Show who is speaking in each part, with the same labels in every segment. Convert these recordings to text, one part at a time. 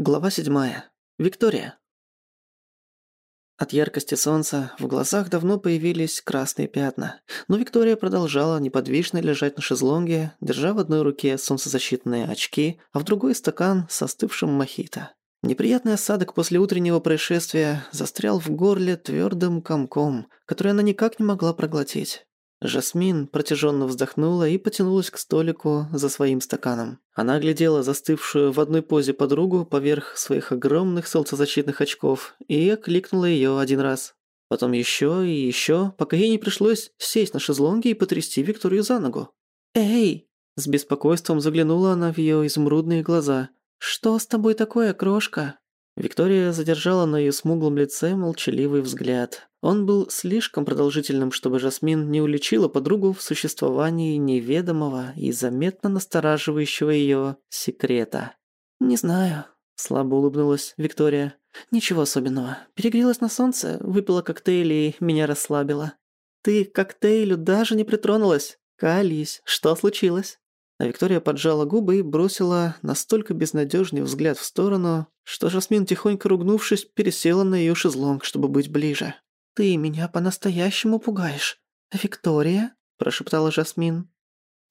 Speaker 1: Глава 7. Виктория. От яркости солнца в глазах давно появились красные пятна, но Виктория продолжала неподвижно лежать на шезлонге, держа в одной руке солнцезащитные очки, а в другой стакан с остывшим мохито. Неприятный осадок после утреннего происшествия застрял в горле твердым комком, который она никак не могла проглотить. Жасмин протяженно вздохнула и потянулась к столику за своим стаканом. Она оглядела застывшую в одной позе подругу поверх своих огромных солнцезащитных очков и окликнула ее один раз. Потом еще и еще, пока ей не пришлось сесть на шезлонге и потрясти Викторию за ногу. «Эй!» С беспокойством заглянула она в ее изумрудные глаза. «Что с тобой такое, крошка?» Виктория задержала на ее смуглом лице молчаливый взгляд. Он был слишком продолжительным, чтобы Жасмин не уличила подругу в существовании неведомого и заметно настораживающего ее секрета. «Не знаю», – слабо улыбнулась Виктория. «Ничего особенного. Перегрелась на солнце, выпила коктейль и меня расслабила». «Ты к коктейлю даже не притронулась? Кались, что случилось?» А Виктория поджала губы и бросила настолько безнадежный взгляд в сторону, что Жасмин, тихонько ругнувшись, пересела на ее шезлонг, чтобы быть ближе. «Ты меня по-настоящему пугаешь. Виктория?» – прошептала Жасмин.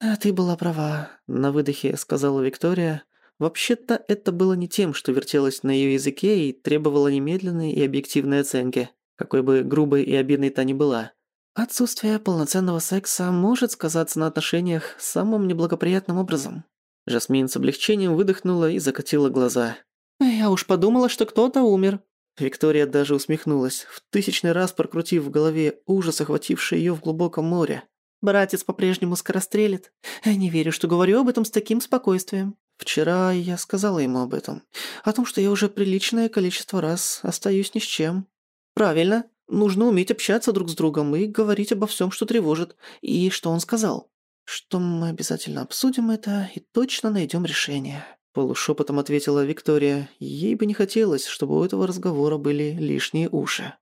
Speaker 1: «А ты была права», – на выдохе сказала Виктория. Вообще-то это было не тем, что вертелось на ее языке и требовало немедленной и объективной оценки, какой бы грубой и обидной та ни была. Отсутствие полноценного секса может сказаться на отношениях самым неблагоприятным образом. Жасмин с облегчением выдохнула и закатила глаза. «Я уж подумала, что кто-то умер». Виктория даже усмехнулась, в тысячный раз прокрутив в голове ужас, охвативший её в глубоком море. «Братец по-прежнему скорострелит. Я не верю, что говорю об этом с таким спокойствием. Вчера я сказала ему об этом. О том, что я уже приличное количество раз остаюсь ни с чем. Правильно. Нужно уметь общаться друг с другом и говорить обо всем, что тревожит. И что он сказал? Что мы обязательно обсудим это и точно найдем решение. Полушепотом ответила Виктория. Ей бы не хотелось, чтобы у этого разговора были лишние уши.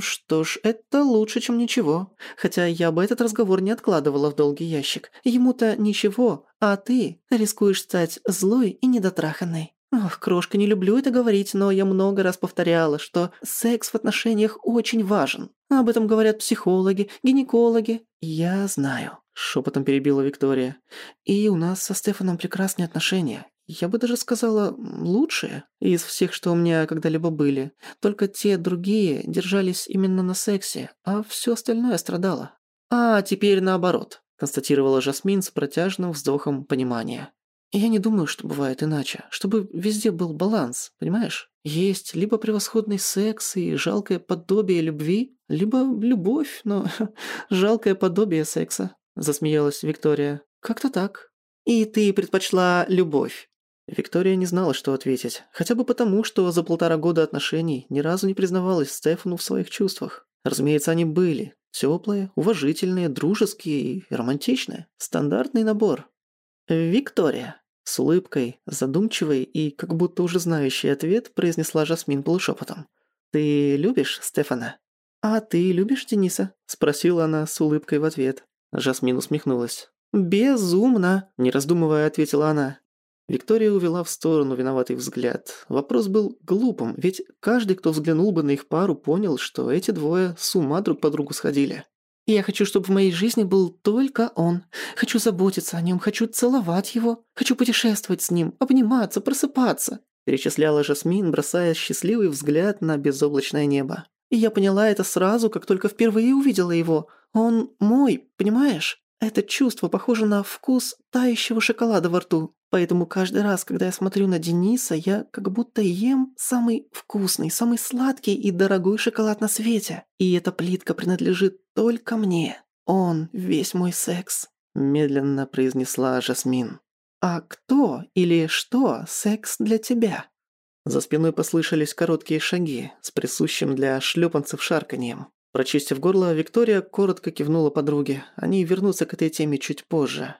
Speaker 1: «Что ж, это лучше, чем ничего. Хотя я бы этот разговор не откладывала в долгий ящик. Ему-то ничего, а ты рискуешь стать злой и недотраханной. Ох, крошка, не люблю это говорить, но я много раз повторяла, что секс в отношениях очень важен. Об этом говорят психологи, гинекологи. Я знаю, шепотом перебила Виктория. И у нас со Стефаном прекрасные отношения. Я бы даже сказала, лучшие из всех, что у меня когда-либо были. Только те другие держались именно на сексе, а все остальное страдало. А теперь наоборот, констатировала Жасмин с протяжным вздохом понимания. Я не думаю, что бывает иначе. Чтобы везде был баланс, понимаешь? Есть либо превосходный секс и жалкое подобие любви, либо любовь, но жалкое подобие секса», – засмеялась Виктория. «Как-то так». «И ты предпочла любовь?» Виктория не знала, что ответить, хотя бы потому, что за полтора года отношений ни разу не признавалась Стефану в своих чувствах. Разумеется, они были. Теплые, уважительные, дружеские и романтичные. Стандартный набор. «Виктория», с улыбкой, задумчивой и как будто уже знающий ответ произнесла Жасмин полушепотом. «Ты любишь Стефана?» «А ты любишь Дениса?» – спросила она с улыбкой в ответ. Жасмин усмехнулась. «Безумно!» – не раздумывая, ответила она. Виктория увела в сторону виноватый взгляд. Вопрос был глупым, ведь каждый, кто взглянул бы на их пару, понял, что эти двое с ума друг по другу сходили. Я хочу, чтобы в моей жизни был только он. Хочу заботиться о нем, хочу целовать его, хочу путешествовать с ним, обниматься, просыпаться», перечисляла Жасмин, бросая счастливый взгляд на безоблачное небо. «И я поняла это сразу, как только впервые увидела его. Он мой, понимаешь? Это чувство похоже на вкус тающего шоколада во рту. Поэтому каждый раз, когда я смотрю на Дениса, я как будто ем самый вкусный, самый сладкий и дорогой шоколад на свете. И эта плитка принадлежит только мне. Он весь мой секс», – медленно произнесла Жасмин. «А кто или что секс для тебя?» За спиной послышались короткие шаги с присущим для шлепанцев шарканьем. Прочистив горло, Виктория коротко кивнула подруге. Они вернутся к этой теме чуть позже.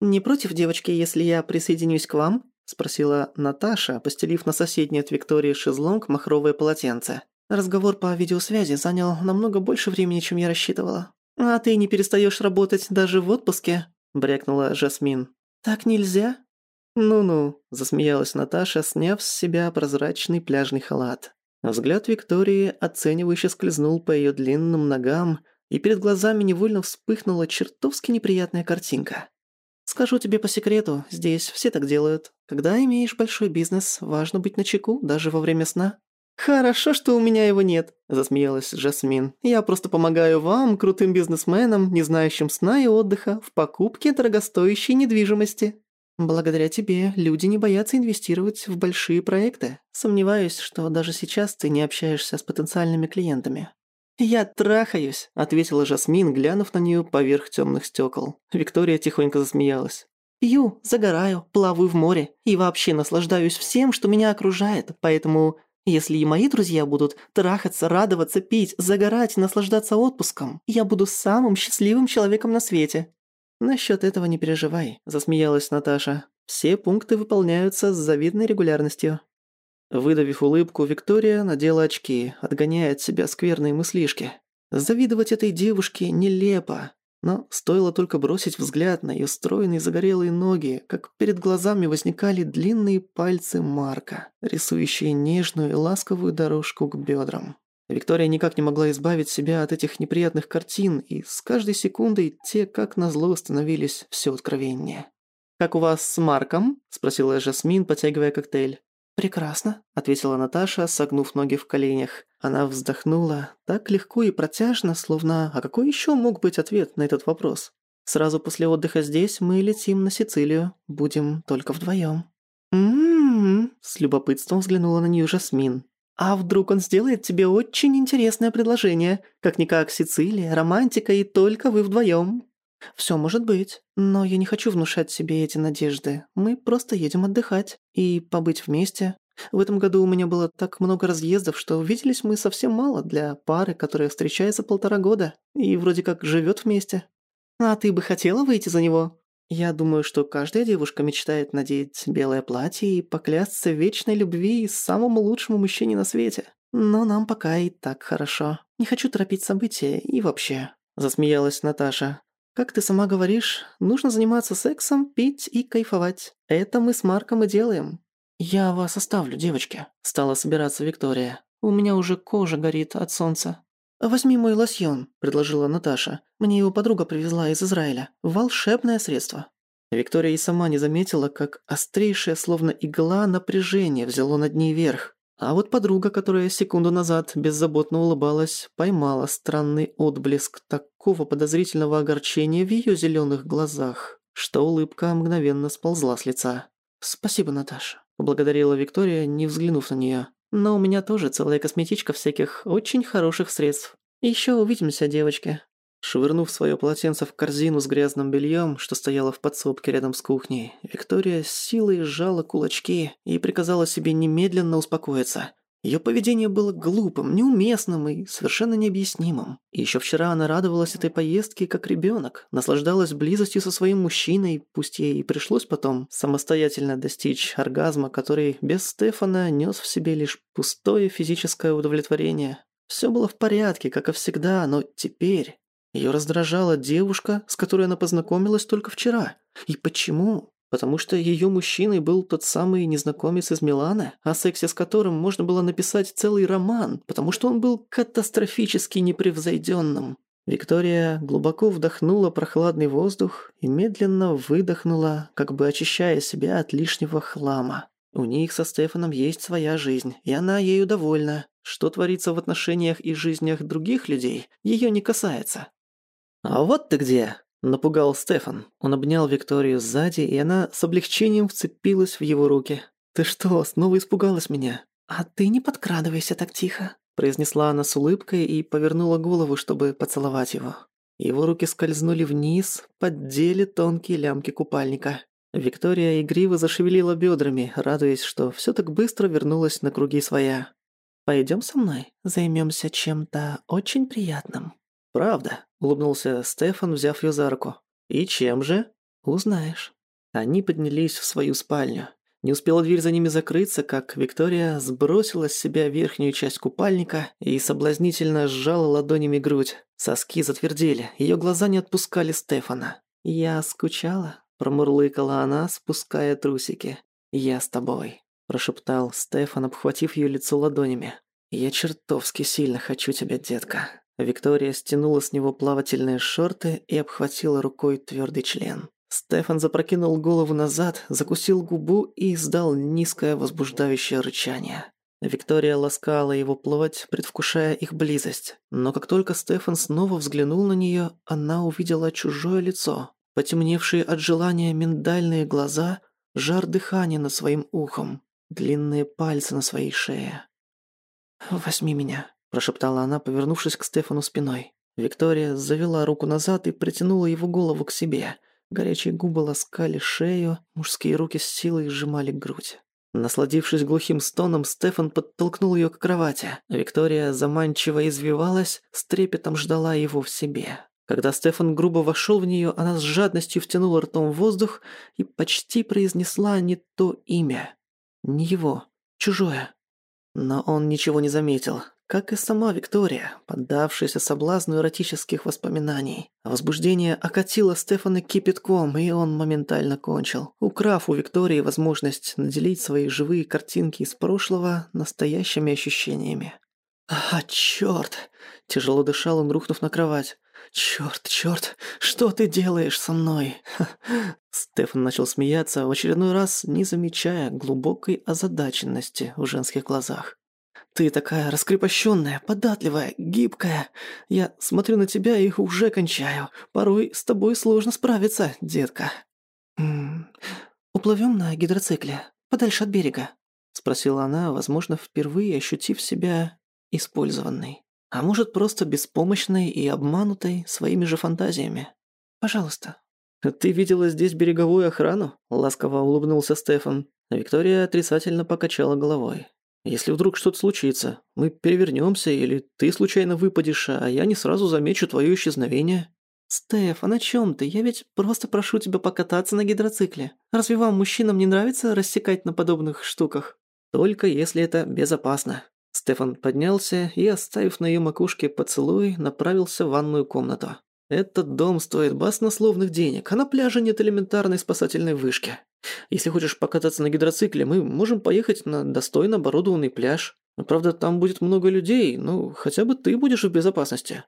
Speaker 1: «Не против, девочки, если я присоединюсь к вам?» – спросила Наташа, постелив на соседний от Виктории шезлонг махровое полотенце. Разговор по видеосвязи занял намного больше времени, чем я рассчитывала. «А ты не перестаёшь работать даже в отпуске?» – брякнула Жасмин. «Так нельзя?» «Ну-ну», – засмеялась Наташа, сняв с себя прозрачный пляжный халат. Взгляд Виктории оценивающе скользнул по её длинным ногам, и перед глазами невольно вспыхнула чертовски неприятная картинка. «Скажу тебе по секрету, здесь все так делают. Когда имеешь большой бизнес, важно быть начеку, даже во время сна». «Хорошо, что у меня его нет», – засмеялась Жасмин. «Я просто помогаю вам, крутым бизнесменам, не знающим сна и отдыха, в покупке дорогостоящей недвижимости». Благодаря тебе люди не боятся инвестировать в большие проекты. Сомневаюсь, что даже сейчас ты не общаешься с потенциальными клиентами. «Я трахаюсь», — ответила Жасмин, глянув на нее поверх темных стекол. Виктория тихонько засмеялась. «Пью, загораю, плаваю в море и вообще наслаждаюсь всем, что меня окружает, поэтому если и мои друзья будут трахаться, радоваться, пить, загорать, наслаждаться отпуском, я буду самым счастливым человеком на свете. «Насчёт этого не переживай», – засмеялась Наташа. «Все пункты выполняются с завидной регулярностью». Выдавив улыбку, Виктория надела очки, отгоняя от себя скверные мыслишки. Завидовать этой девушке нелепо, но стоило только бросить взгляд на её стройные загорелые ноги, как перед глазами возникали длинные пальцы Марка, рисующие нежную и ласковую дорожку к бёдрам. Виктория никак не могла избавить себя от этих неприятных картин, и с каждой секундой те, как назло, становились все откровеннее. «Как у вас с Марком?» – спросила Жасмин, потягивая коктейль. «Прекрасно», – ответила Наташа, согнув ноги в коленях. Она вздохнула так легко и протяжно, словно «А какой еще мог быть ответ на этот вопрос?» «Сразу после отдыха здесь мы летим на Сицилию. Будем только вдвоем. «М-м-м», с любопытством взглянула на нее Жасмин. А вдруг он сделает тебе очень интересное предложение? Как-никак Сицилия, романтика и только вы вдвоем. Все может быть, но я не хочу внушать себе эти надежды. Мы просто едем отдыхать и побыть вместе. В этом году у меня было так много разъездов, что виделись мы совсем мало для пары, которая встречается полтора года и вроде как живет вместе. А ты бы хотела выйти за него? Я думаю, что каждая девушка мечтает надеть белое платье и поклясться вечной любви самому лучшему мужчине на свете. Но нам пока и так хорошо. Не хочу торопить события и вообще. Засмеялась Наташа. Как ты сама говоришь, нужно заниматься сексом, пить и кайфовать. Это мы с Марком и делаем. Я вас оставлю, девочки. Стала собираться Виктория. У меня уже кожа горит от солнца. «Возьми мой лосьон», – предложила Наташа. «Мне его подруга привезла из Израиля. Волшебное средство». Виктория и сама не заметила, как острейшее, словно игла, напряжение взяло над ней верх. А вот подруга, которая секунду назад беззаботно улыбалась, поймала странный отблеск такого подозрительного огорчения в ее зеленых глазах, что улыбка мгновенно сползла с лица. «Спасибо, Наташа», – поблагодарила Виктория, не взглянув на нее. Но у меня тоже целая косметичка всяких очень хороших средств. Еще увидимся, девочки». Швырнув свое полотенце в корзину с грязным бельем, что стояло в подсобке рядом с кухней, Виктория с силой сжала кулачки и приказала себе немедленно успокоиться. Ее поведение было глупым, неуместным и совершенно необъяснимым. И еще вчера она радовалась этой поездке как ребенок, наслаждалась близостью со своим мужчиной, пусть ей и пришлось потом самостоятельно достичь оргазма, который без Стефана нес в себе лишь пустое физическое удовлетворение. Все было в порядке, как и всегда, но теперь ее раздражала девушка, с которой она познакомилась только вчера. И почему? Потому что ее мужчиной был тот самый незнакомец из Милана, о сексе с которым можно было написать целый роман, потому что он был катастрофически непревзойденным. Виктория глубоко вдохнула прохладный воздух и медленно выдохнула, как бы очищая себя от лишнего хлама. У них со Стефаном есть своя жизнь, и она ею довольна. Что творится в отношениях и жизнях других людей, ее не касается. «А вот ты где!» Напугал Стефан. Он обнял Викторию сзади, и она с облегчением вцепилась в его руки. «Ты что, снова испугалась меня?» «А ты не подкрадывайся так тихо», – произнесла она с улыбкой и повернула голову, чтобы поцеловать его. Его руки скользнули вниз, поддели тонкие лямки купальника. Виктория игриво зашевелила бедрами, радуясь, что все так быстро вернулась на круги своя. Пойдем со мной, займемся чем-то очень приятным». «Правда», — улыбнулся Стефан, взяв ее за руку. «И чем же?» «Узнаешь». Они поднялись в свою спальню. Не успела дверь за ними закрыться, как Виктория сбросила с себя верхнюю часть купальника и соблазнительно сжала ладонями грудь. Соски затвердели, ее глаза не отпускали Стефана. «Я скучала», – промурлыкала она, спуская трусики. «Я с тобой», – прошептал Стефан, обхватив ее лицо ладонями. «Я чертовски сильно хочу тебя, детка». Виктория стянула с него плавательные шорты и обхватила рукой твердый член. Стефан запрокинул голову назад, закусил губу и издал низкое возбуждающее рычание. Виктория ласкала его плоть, предвкушая их близость. Но как только Стефан снова взглянул на нее, она увидела чужое лицо, потемневшие от желания миндальные глаза, жар дыхания над своим ухом, длинные пальцы на своей шее. «Возьми меня», – прошептала она, повернувшись к Стефану спиной. Виктория завела руку назад и притянула его голову к себе. Горячие губы ласкали шею, мужские руки с силой сжимали грудь. Насладившись глухим стоном, Стефан подтолкнул ее к кровати. Виктория заманчиво извивалась, с трепетом ждала его в себе. Когда Стефан грубо вошел в нее, она с жадностью втянула ртом воздух и почти произнесла не то имя. Не его, чужое. Но он ничего не заметил, как и сама Виктория, поддавшаяся соблазну эротических воспоминаний. Возбуждение окатило Стефана кипятком, и он моментально кончил, украв у Виктории возможность наделить свои живые картинки из прошлого настоящими ощущениями. «А, чёрт!» – тяжело дышал он, рухнув на кровать. «Чёрт, чёрт, что ты делаешь со мной?» Стефан начал смеяться, в очередной раз не замечая глубокой озадаченности в женских глазах. Ты такая раскрепощенная, податливая, гибкая. Я смотрю на тебя и уже кончаю. Порой с тобой сложно справиться, детка. М уплывем на гидроцикле, подальше от берега, спросила она, возможно, впервые ощутив себя использованной. А может, просто беспомощной и обманутой своими же фантазиями. Пожалуйста. Ты видела здесь береговую охрану? ласково улыбнулся Стефан. Виктория отрицательно покачала головой. Если вдруг что-то случится, мы перевернемся, или ты случайно выпадешь, а я не сразу замечу твое исчезновение». «Стеф, а на чем ты? Я ведь просто прошу тебя покататься на гидроцикле. Разве вам, мужчинам, не нравится рассекать на подобных штуках?» «Только если это безопасно». Стефан поднялся и, оставив на ее макушке поцелуй, направился в ванную комнату. «Этот дом стоит баснословных денег, а на пляже нет элементарной спасательной вышки. Если хочешь покататься на гидроцикле, мы можем поехать на достойно оборудованный пляж. Правда, там будет много людей, но хотя бы ты будешь в безопасности».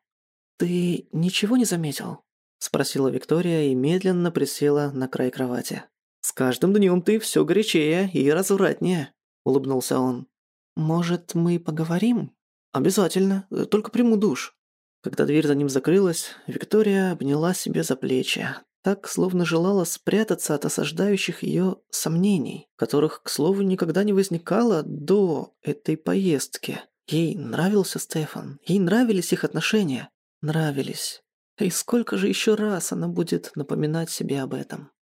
Speaker 1: «Ты ничего не заметил?» – спросила Виктория и медленно присела на край кровати. «С каждым днем ты все горячее и развратнее», – улыбнулся он. «Может, мы поговорим?» «Обязательно, только приму душ». Когда дверь за ним закрылась, Виктория обняла себе за плечи, так, словно желала спрятаться от осаждающих ее сомнений, которых, к слову, никогда не возникало до этой поездки. Ей нравился Стефан, ей нравились их отношения. Нравились. И сколько же еще раз она будет напоминать себе об этом?